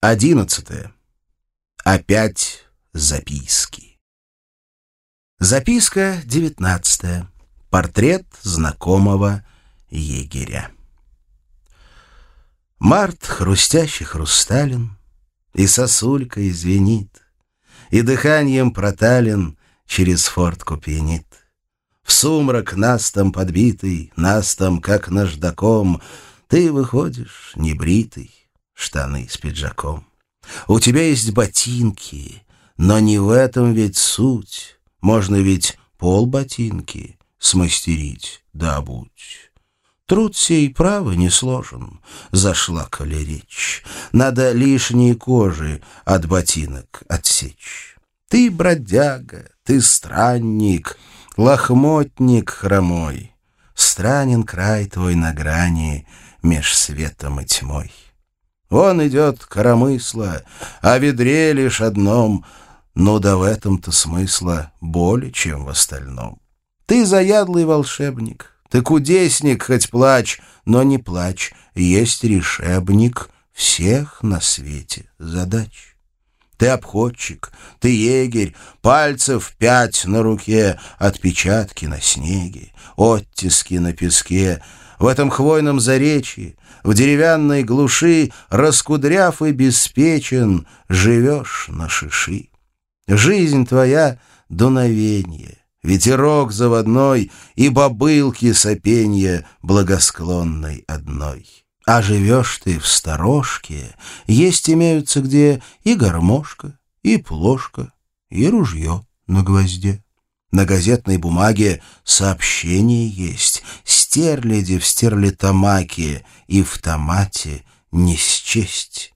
Одиннадцатое. Опять записки. Записка девятнадцатая. Портрет знакомого егеря. Март хрустящий хрустален, И сосулька извинит, И дыханием протален Через фортку пьянит. В сумрак настом подбитый, Настом, как наждаком, Ты выходишь небритый, штаны с пиджаком. У тебя есть ботинки, но не в этом ведь суть. Можно ведь пол ботинки смастерить, да будь. Труд сей, право, не сложен, зашла коли речь. Надо лишние кожи от ботинок отсечь. Ты бродяга, ты странник, лохмотник хромой. Странен край твой на грани меж светом и тьмой. Вон идет коромысла, о ведре лишь одном, но да в этом-то смысла более, чем в остальном. Ты заядлый волшебник, ты кудесник, хоть плачь, но не плачь, есть решебник всех на свете задач. Ты обходчик, ты егерь, пальцев пять на руке, отпечатки на снеге, оттиски на песке. В этом хвойном заречье в деревянной глуши, раскудряв и беспечен, живешь на шиши. Жизнь твоя — дуновенье, ветерок заводной и бобылки сопенья благосклонной одной. А живешь ты в сторожке, есть имеются где и гармошка, и плошка, и ружье на гвозде. На газетной бумаге сообщение есть, стерляди в стерлитамаке и в томате не счесть.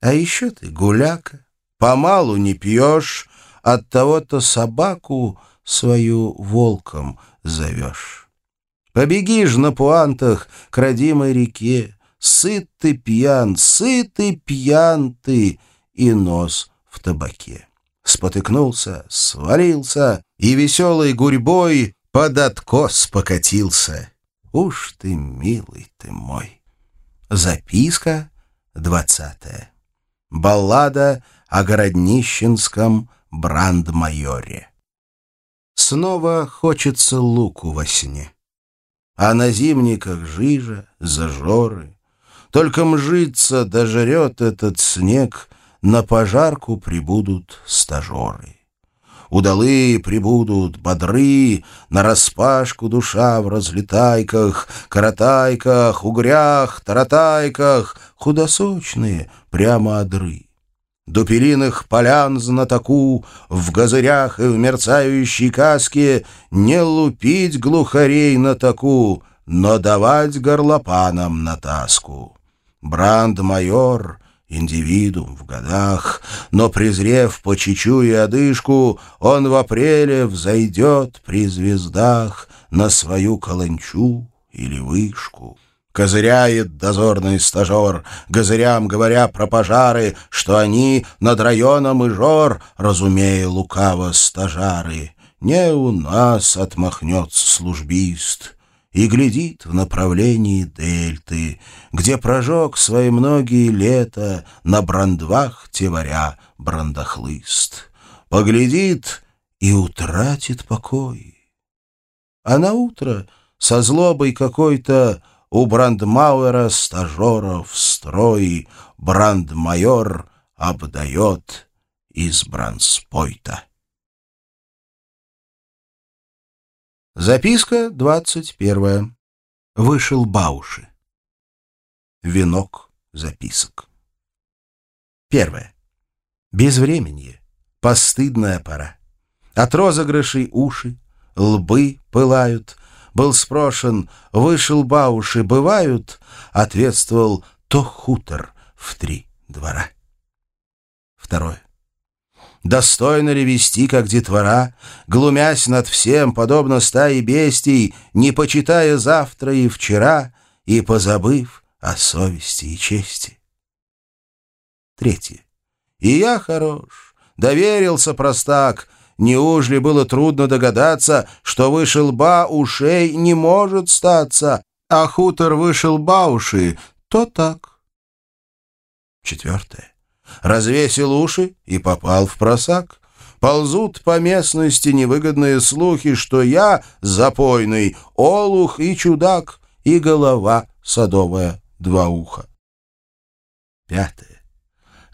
А еще ты гуляка, помалу не пьешь, от того-то собаку свою волком зовешь. Побеги ж на пуантах к родимой реке, сыт ты пьян, сыт и пьян ты, и нос в табаке спотыкнулся, свалился и веселой гурьбой под откос покатился. Уж ты, милый ты мой. Записка двадцатая. Баллада о городнищенском брандмайоре. Снова хочется луку во сне. А на зимниках жижа, зажоры. Только мжится, дожрет этот снег — на пожарку прибудут стажеры. Удалые прибудут бодры, Нараспашку душа в разлетайках, Каратайках, угрях, таратайках, Худосочные прямо одры. До периных полян знатоку В газырях и в мерцающей каске Не лупить глухарей на таку, Но давать горлопанам на таску. Бранд-майор — индивидуум в годах, но, презрев по чечу и одышку, он в апреле взойдет при звездах на свою каланчу или вышку. Козыряет дозорный стажер, газырям говоря про пожары, что они над районом и жор, разумея лукаво стажары. Не у нас отмахнется службист, и глядит в направлении дельты, где прожег свои многие лета на брандвах теваря брандохлыст. Поглядит и утратит покой. А на утро со злобой какой-то у брандмауэра стажеров строй брандмайор обдает из бранспойта. Записка двадцать первая. Вышел Бауши. Венок записок. Первое. Безвременье. Постыдная пора. От розыгрышей уши, лбы пылают. Был спрошен, вышел Бауши, бывают? Ответствовал, то хутор в три двора. Второе. Достойно ли вести, как детвора, глумясь над всем, подобно стае бестий, не почитая завтра и вчера, и позабыв о совести и чести? Третье. И я хорош, доверился простак, неужели было трудно догадаться, что вышел ба ушей не может статься, а хутор вышел ба уши, то так. Четвертое. Развесил уши и попал в просак. Ползут по местности невыгодные слухи, что я запойный, олух и чудак, и голова садовая два уха. Пятое.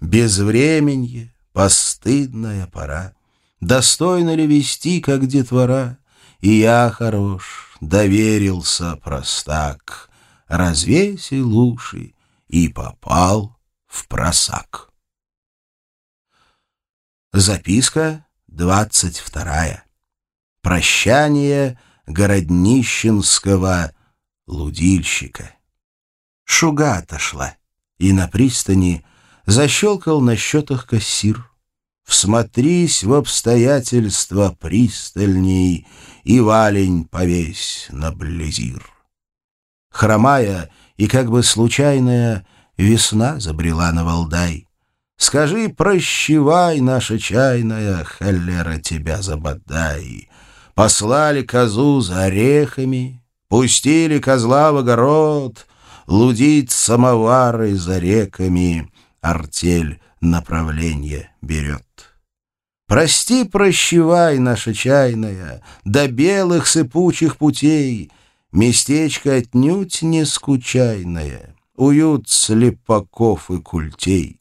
Безвременье, постыдная пора. Достойно ли вести, как детвора? И я хорош, доверился простак, развесил уши и попал в просак. Записка двадцать вторая. Прощание городнищенского лудильщика. Шуга отошла, и на пристани защелкал на счетах кассир. Всмотрись в обстоятельства пристальней и валень повесь на близир. Хромая и как бы случайная весна забрела на Валдай. Скажи, прощевай, наша чайная, холера тебя забодай. Послали козу за орехами, пустили козла в огород, Лудить самовары за реками, артель направление берет. Прости, прощевай, наша чайная, до белых сыпучих путей, Местечко отнюдь не скучайное, уют слепаков и культей.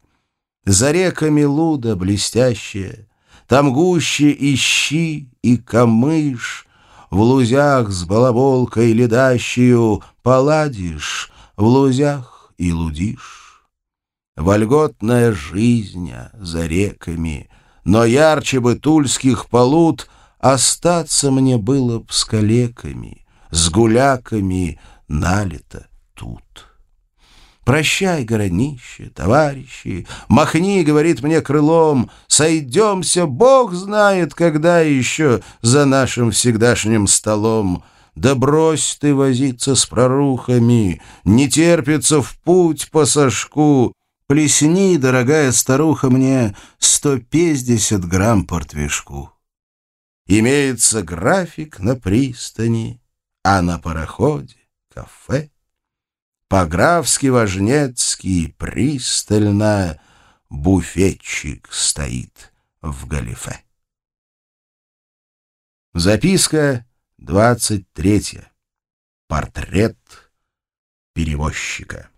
За реками луда блестящая, Там гуще ищи и камыш, В лузях с балаболкой ледащую Поладишь, в лузях и лудишь. Вольготная жизнь за реками, Но ярче бы тульских полут Остаться мне было б с калеками, С гуляками налито тут. Прощай, городнище, товарищи, Махни, говорит мне крылом, Сойдемся, Бог знает, когда еще За нашим всегдашним столом. Да брось ты возиться с прорухами, Не терпится в путь по сошку. Плесни, дорогая старуха, мне Сто пятьдесят грамм портвишку. Имеется график на пристани, А на пароходе — кафе. По-графски-важнецки пристально буфетчик стоит в галифе. Записка двадцать третья. Портрет перевозчика.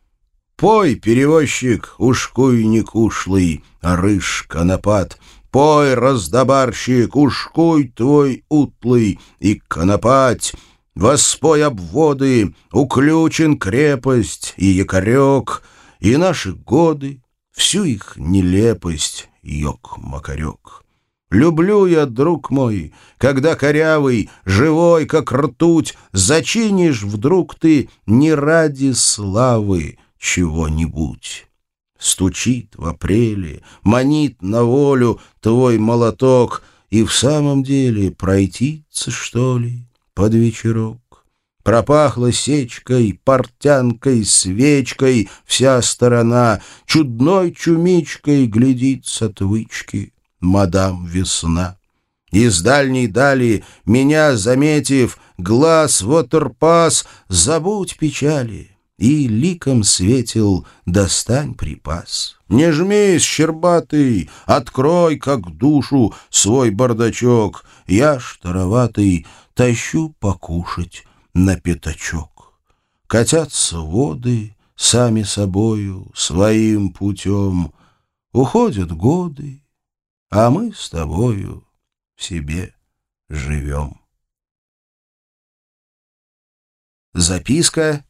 Пой, перевозчик, ушкуйник ушлый, рыж конопат, Пой, раздобарщик, ушкуй твой утлый и конопать, Воспой обводы, уключен крепость и якорек, И наши годы, всю их нелепость, йог-макарек. Люблю я, друг мой, когда корявый, живой, как ртуть, Зачинишь вдруг ты не ради славы чего-нибудь. Стучит в апреле, манит на волю твой молоток, И в самом деле пройтиться, что ли, под вечерок. Пропахла сечкой, портянкой, свечкой вся сторона, Чудной чумичкой глядит с отвычки мадам весна. Из дальней дали, меня заметив, глаз вотерпас, забудь печали. И ликом светил, достань припас. Не жмись, щербатый, открой, как душу, свой бардачок. Я штароватый, тащу покушать на пятачок. Катятся воды сами собою, своим путем. Уходят годы, а мы с тобою в себе живем. Записка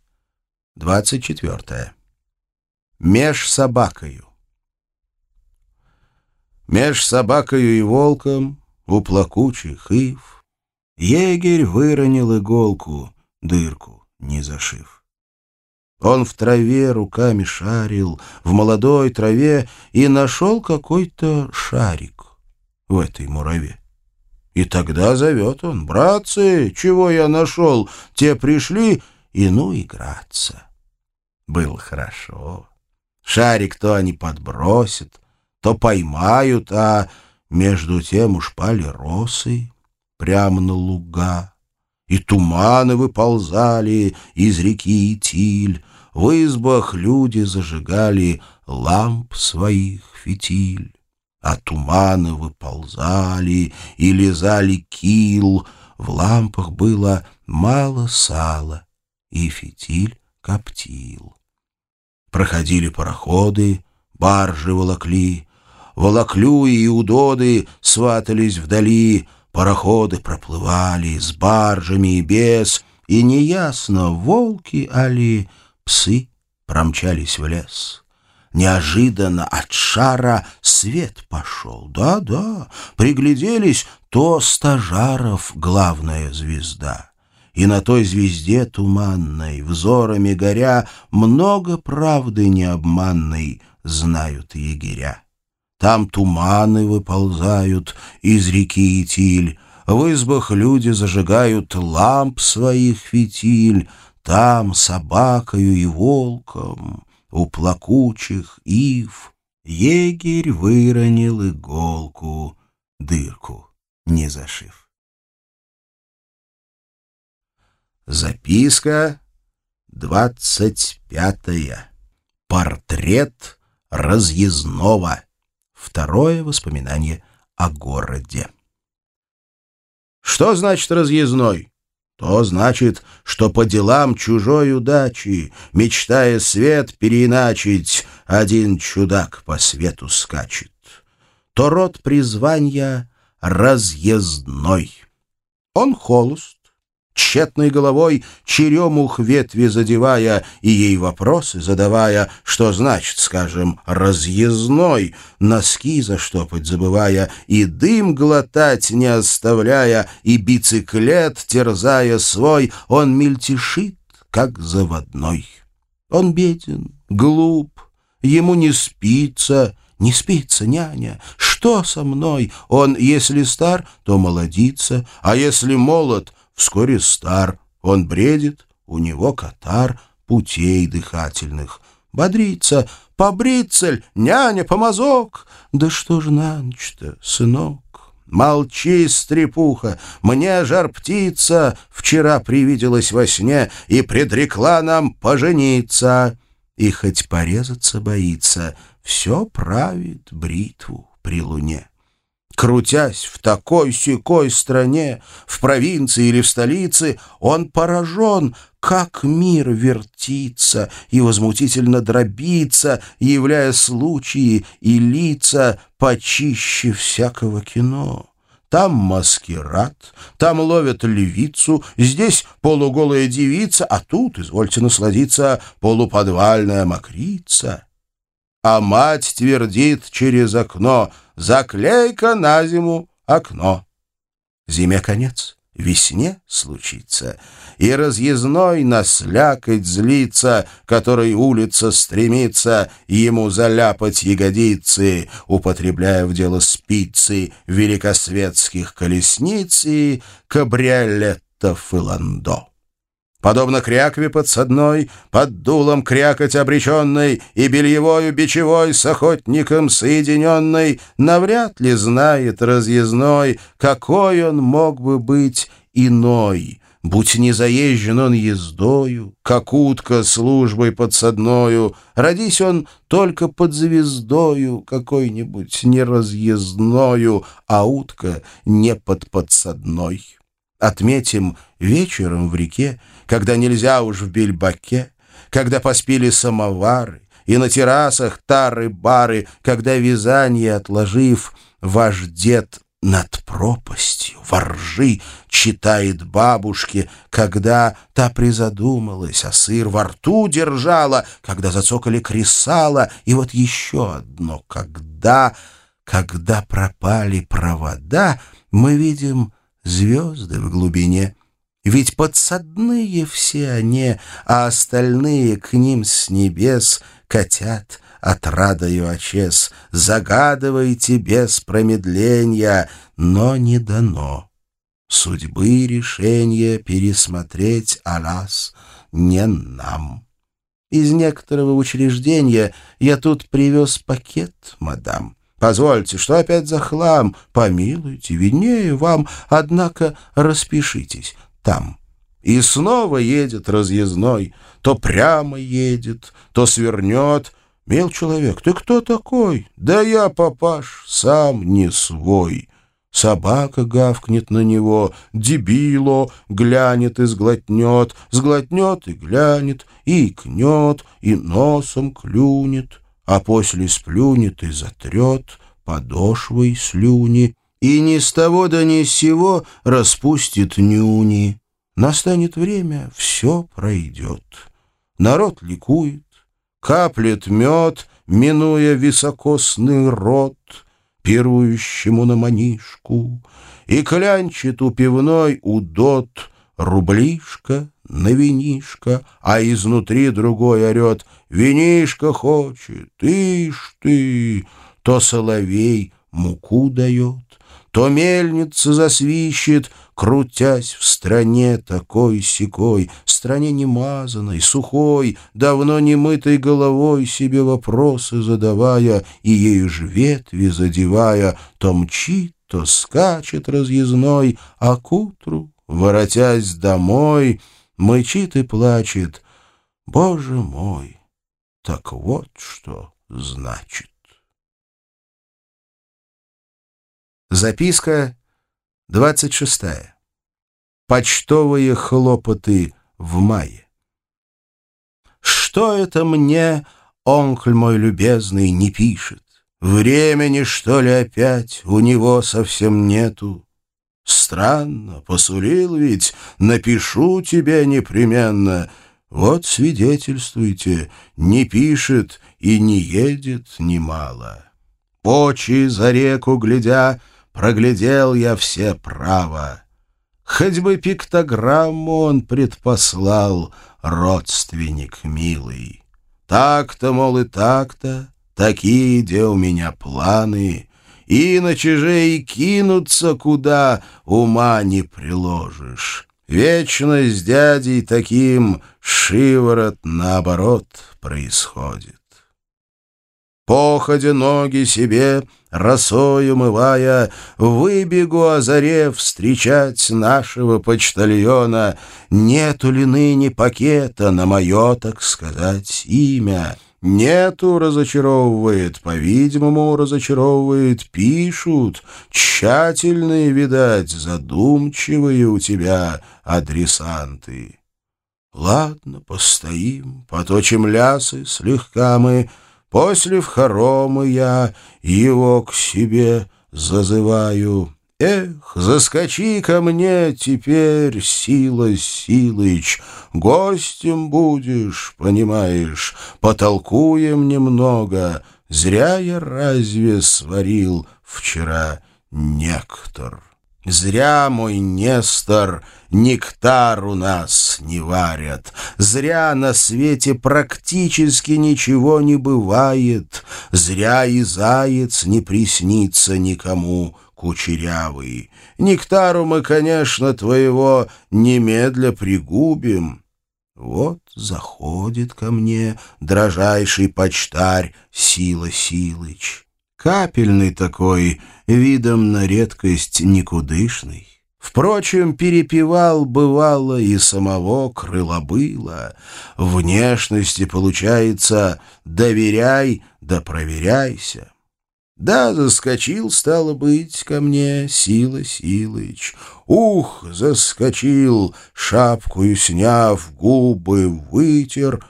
двадцать четвертая. Меж собакою. Меж собакою и волком у плакучих ив Егерь выронил иголку, дырку не зашив. Он в траве руками шарил, в молодой траве, и нашел какой-то шарик в этой мураве. И тогда зовет он, «Братцы, чего я нашел?» Те пришли, и ну играться. Было хорошо. Шарик то они подбросят, то поймают, а между тем уж пали росы прямо на луга. И туманы выползали из реки Итиль, в избах люди зажигали ламп своих фитиль, а туманы выползали и лизали кил, в лампах было мало сала, и фитиль коптил. Проходили пароходы, баржи волокли, волоклюи и удоды сватались вдали, пароходы проплывали с баржами и без, и неясно, волки али псы промчались в лес. Неожиданно от шара свет пошел. Да-да, пригляделись, то стажаров главная звезда. И на той звезде туманной, взорами горя, Много правды необманной знают егеря. Там туманы выползают из реки Итиль, В избах люди зажигают ламп своих фитиль, Там собакою и волком у плакучих ив Егерь выронил иголку, дырку не зашив. Записка двадцать пятая. Портрет разъездного. Второе воспоминание о городе. Что значит разъездной? То значит, что по делам чужой удачи, мечтая свет переиначить, один чудак по свету скачет. То род призвания разъездной. Он холост, тщетной головой черемух ветви задевая и ей вопросы задавая, что значит, скажем, разъездной, носки заштопать забывая и дым глотать не оставляя, и бициклет терзая свой, он мельтешит, как заводной. Он беден, глуп, ему не спится, не спится, няня. Что со мной? Он, если стар, то молодится, а если молод, вскоре стар, он бредит, у него катар путей дыхательных. Бодрится, побрицель, няня, помазок. Да что ж на ночь-то, сынок? Молчи, стрепуха, мне жар-птица вчера привиделась во сне и предрекла нам пожениться. И хоть порезаться боится, все правит бритву при луне крутясь в такой-сякой стране, в провинции или в столице, он поражен, как мир вертится и возмутительно дробится, являя случаи и лица почище всякого кино. Там маскирад, там ловят левицу, здесь полуголая девица, а тут, извольте насладиться, полуподвальная мокрица. А мать твердит через окно — Заклейка на зиму окно. Зиме конец, весне случится, И разъездной наслякать злится, Которой улица стремится Ему заляпать ягодицы, Употребляя в дело спицы Великосветских колесниц и Кабриолеттов и ландо. Подобно крякве подсадной, под дулом крякать обреченной и бельевою бичевой с охотником соединенной, навряд ли знает разъездной, какой он мог бы быть иной. Будь не заезжен он ездою, как утка службой подсадною, родись он только под звездою какой-нибудь неразъездною, а утка не под подсадной. Отметим вечером в реке, когда нельзя уж в бельбаке, когда поспели самовары, и на террасах тары-бары, когда вязание отложив, ваш дед над пропастью воржи читает бабушке, когда та призадумалась, а сыр во рту держала, когда зацокали кресала, и вот еще одно, когда, когда пропали провода, мы видим звезды в глубине. Ведь подсадные все они, а остальные к ним с небес катят отрадою очес. Загадывайте без промедления, но не дано. Судьбы решение пересмотреть, алас, не нам. Из некоторого учреждения я тут привез пакет, мадам. Позвольте, что опять за хлам? Помилуйте, виднее вам, однако распишитесь там. И снова едет разъездной, то прямо едет, то свернет. Мил человек, ты кто такой? Да я, папаш, сам не свой. Собака гавкнет на него, дебило, глянет и сглотнет, сглотнет и глянет, и икнет, и носом клюнет, а после сплюнет и затрет подошвой слюни, и ни с того да ни с сего распустит нюни. Настанет время, все пройдет. Народ ликует, каплет мед, минуя високосный рот, пирующему на манишку, и клянчит у пивной удот рублишка на винишко, а изнутри другой орет «Винишко хочет, ишь ты!» То соловей муку дает, то мельница засвищет, крутясь в стране такой-сякой, стране немазанной, сухой, давно не мытой головой себе вопросы задавая и ею ж ветви задевая, то мчит, то скачет разъездной, а к утру, воротясь домой, мычит и плачет. Боже мой, так вот что значит. Записка двадцать шестая. Почтовые хлопоты в мае. Что это мне, онкль мой любезный, не пишет? Времени, что ли, опять у него совсем нету? Странно, посулил ведь, напишу тебе непременно. Вот свидетельствуйте, не пишет и не едет немало. Почи за реку глядя, проглядел я все право. Хоть бы пиктограмму он предпослал, родственник милый. Так-то, мол, и так-то, такие, где у меня планы, Иначе же и кинуться куда ума не приложишь. Вечно с дядей таким шиворот наоборот происходит. Походя ноги себе, росой умывая, Выбегу, озарев, встречать нашего почтальона. Нету ли ныне пакета на мое, так сказать, имя? Нету, разочаровывает, по-видимому, разочаровывает, пишут. Тщательные, видать, задумчивые у тебя адресанты. Ладно, постоим, поточим лясы, слегка мы После в хоромы я его к себе зазываю. Эх, заскочи ко мне теперь, Сила Силыч, Гостем будешь, понимаешь, Потолкуем немного. Зря я разве сварил вчера нектор? Зря, мой Нестор, нектар у нас не варят. Зря на свете практически ничего не бывает. Зря и заяц не приснится никому кучерявый. Нектару мы, конечно, твоего немедля пригубим. Вот заходит ко мне дрожайший почтарь Сила Силыч. Капельный такой, видом на редкость никудышный. Впрочем, перепевал бывало и самого крылобыла. Внешности, получается, доверяй да проверяйся. Да, заскочил, стало быть, ко мне Сила Силыч. Ух, заскочил, шапкую сняв, губы вытер.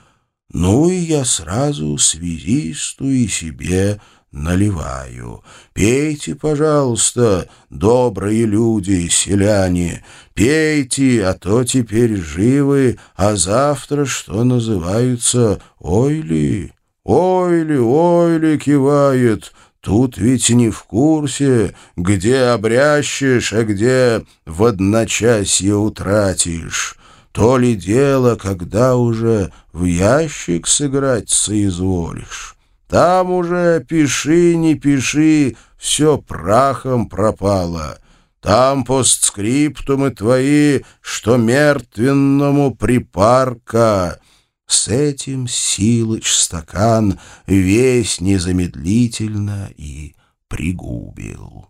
Ну и я сразу связисту и себе наливаю. Пейте, пожалуйста, добрые люди, селяне, пейте, а то теперь живы, а завтра, что называется, ой ли, ой ли, ой ли кивает». Тут ведь не в курсе, где обрящешь, а где в одночасье утратишь. То ли дело, когда уже в ящик сыграть соизволишь. Там уже пиши, не пиши, все прахом пропало. Там постскриптумы твои, что мертвенному припарка. С этим Силыч стакан весь незамедлительно и пригубил.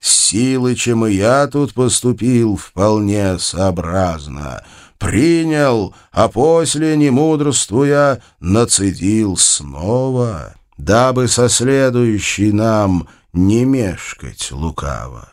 Силычем и я тут поступил вполне сообразно. Принял, а после, не мудрствуя, нацедил снова, дабы со следующей нам не мешкать лукаво.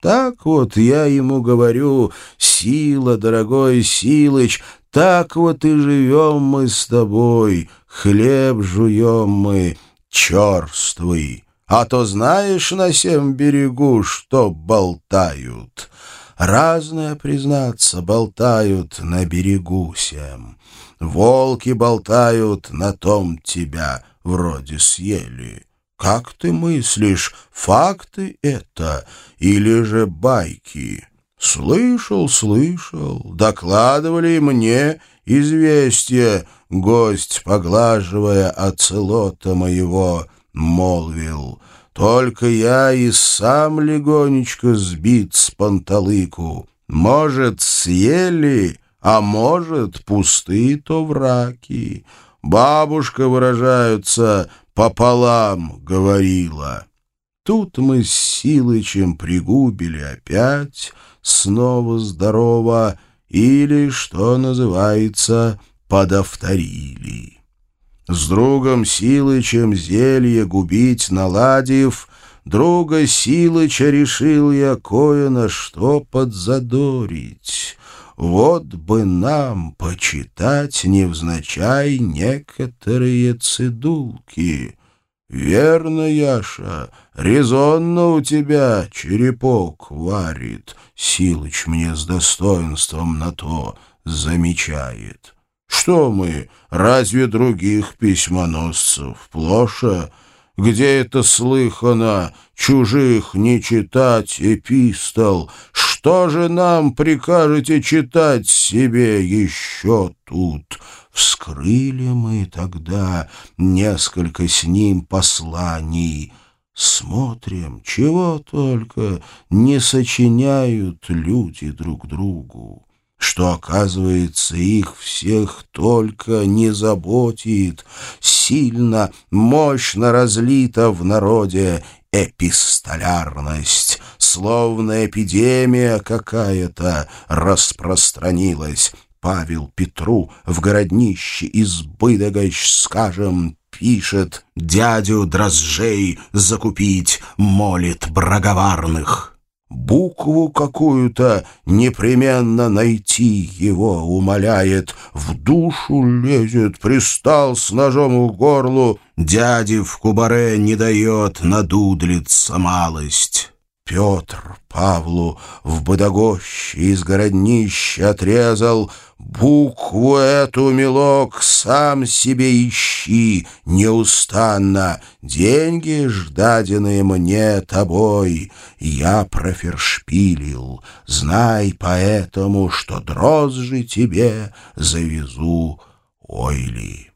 Так вот я ему говорю, сила, дорогой Силыч, так вот и живем мы с тобой, хлеб жуем мы, черствый. А то знаешь на всем берегу, что болтают. Разное, признаться, болтают на берегу всем. Волки болтают, на том тебя вроде съели. Как ты мыслишь, факты это или же байки? Слышал, слышал, докладывали мне известие, гость, поглаживая оцелота моего, молвил. Только я и сам легонечко сбит с панталыку. Может, съели, а может, пустые то враки. Бабушка, выражаются, пополам говорила. Тут мы с Силычем пригубили опять, снова здорово, или, что называется, подовторили. С другом Силычем зелье губить наладив, друга Силыча решил я кое на что подзадорить. Вот бы нам почитать невзначай некоторые цидулки. Верно, Яша, резонно у тебя черепок варит, Силыч мне с достоинством на то замечает. Что мы, разве других письмоносцев плоша? Где это слыхано, чужих не читать эпистол? Что же нам прикажете читать себе еще тут? Вскрыли мы тогда несколько с ним посланий. Смотрим, чего только не сочиняют люди друг другу что, оказывается, их всех только не заботит, сильно, мощно разлита в народе эпистолярность, словно эпидемия какая-то распространилась. Павел Петру в городнище из Быдогач, скажем, пишет «Дядю дрожжей закупить молит браговарных» букву какую-то непременно найти его умоляет, в душу лезет, пристал с ножом к горлу, дяде в кубаре не дает надудлиться малость. Петр Павлу в Бодогоще из городнища отрезал Букву эту, милок, сам себе ищи неустанно. Деньги ждаденные мне тобой я профершпилил. Знай поэтому, что дрозжи тебе завезу ойли.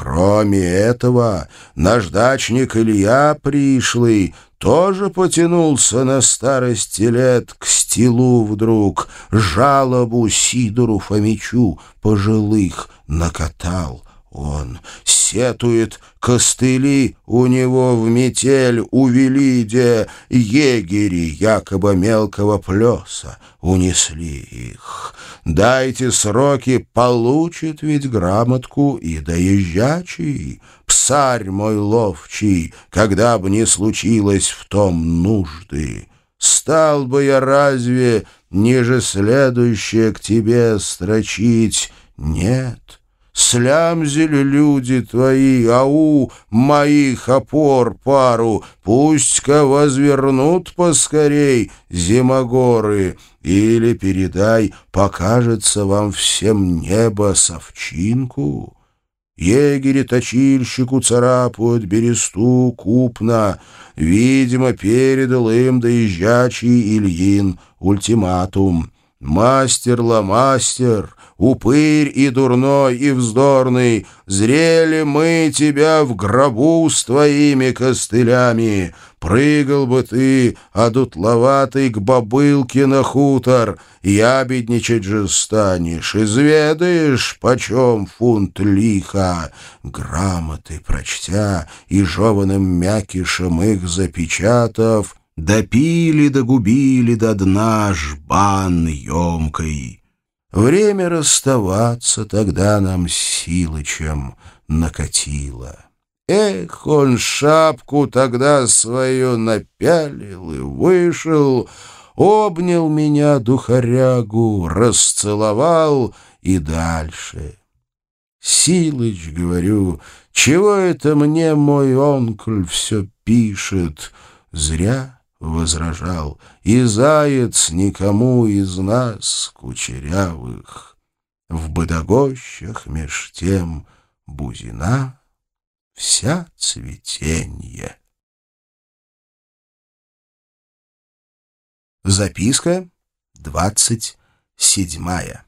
Кроме этого, наждачник Илья пришлый тоже потянулся на старости лет к стилу вдруг, жалобу Сидору Фомичу пожилых накатал он. Сетует, костыли у него в метель увели, где егери якобы мелкого плеса унесли их. Дайте сроки, получит ведь грамотку и доезжачий, псарь мой ловчий, когда бы не случилось в том нужды. Стал бы я разве ниже следующее к тебе строчить? Нет, слямзили люди твои, ау, моих опор пару, пусть-ка возвернут поскорей зимогоры, или передай, покажется вам всем небо совчинку». Егери точильщику царапают бересту купно. Видимо, передал им доезжачий Ильин ультиматум. «Мастер-ла-мастер, упырь и дурной, и вздорный, зрели мы тебя в гробу с твоими костылями. Прыгал бы ты, одутловатый, к бобылке на хутор, ябедничать же станешь, изведаешь, почем фунт лиха. Грамоты прочтя и жеваным мякишем их запечатав, допили, догубили до дна жбан емкой. Время расставаться тогда нам силычем накатило. Эх, он шапку тогда свою напялил и вышел, обнял меня духарягу, расцеловал и дальше. Силыч, говорю, чего это мне мой онкль все пишет? Зря возражал, и заяц никому из нас, кучерявых. В бодогощах меж тем бузина вся цветенье. Записка двадцать седьмая.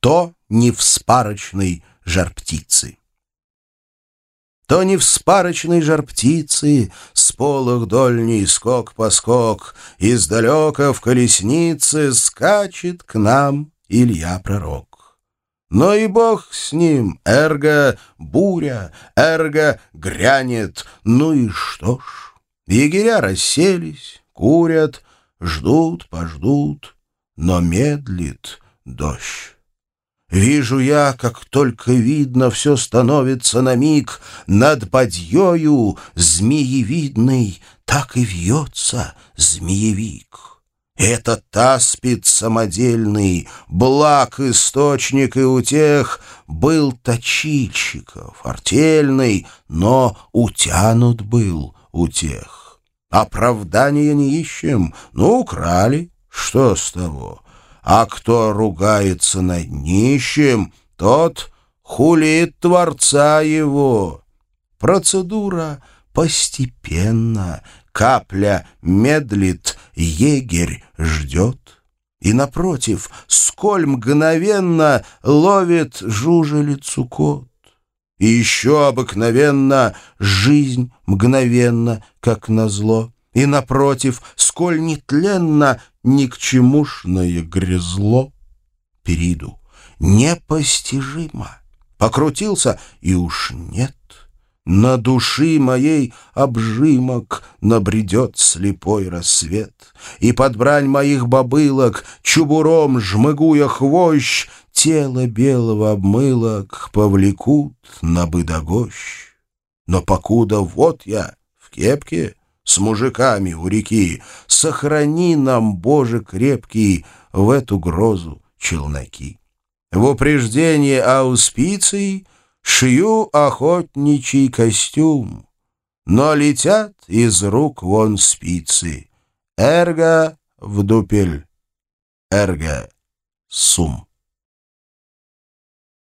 То не в спарочной жар-птицы. То не в спарочной жар-птицы С полох дольний скок-поскок, Издалека в колеснице Скачет к нам Илья-пророк. Но и бог с ним, эрго буря, эрго грянет. Ну и что ж, егеря расселись, курят, Ждут, пождут, но медлит дождь. Вижу я, как только видно, все становится на миг над подъёю змеевидной, так и вьется змеевик. Это таспид самодельный, благ источник и утех, был точильщиков, артельный, но утянут был утех. Оправдания не ищем. Ну, украли. Что с того? А кто ругается над нищим, тот хулит Творца его. Процедура постепенно, капля медлит, егерь ждет. И, напротив, сколь мгновенно ловит жужелицу кот. И еще обыкновенно жизнь мгновенно, как назло. И, напротив, сколь нетленно ни к чемушное грязло. Периду непостижимо. Покрутился, и уж нет. На души моей обжимок набредет слепой рассвет, И под брань моих бобылок, чубуром жмыгуя хвощ, Тело белого обмылок повлекут на быдогощ. Но покуда вот я в кепке с мужиками у реки, Сохрани нам, Боже крепкий, в эту грозу челноки. В упреждение ауспиций — Шью охотничий костюм, но летят из рук вон спицы. Эрго в дупель, эрго сум.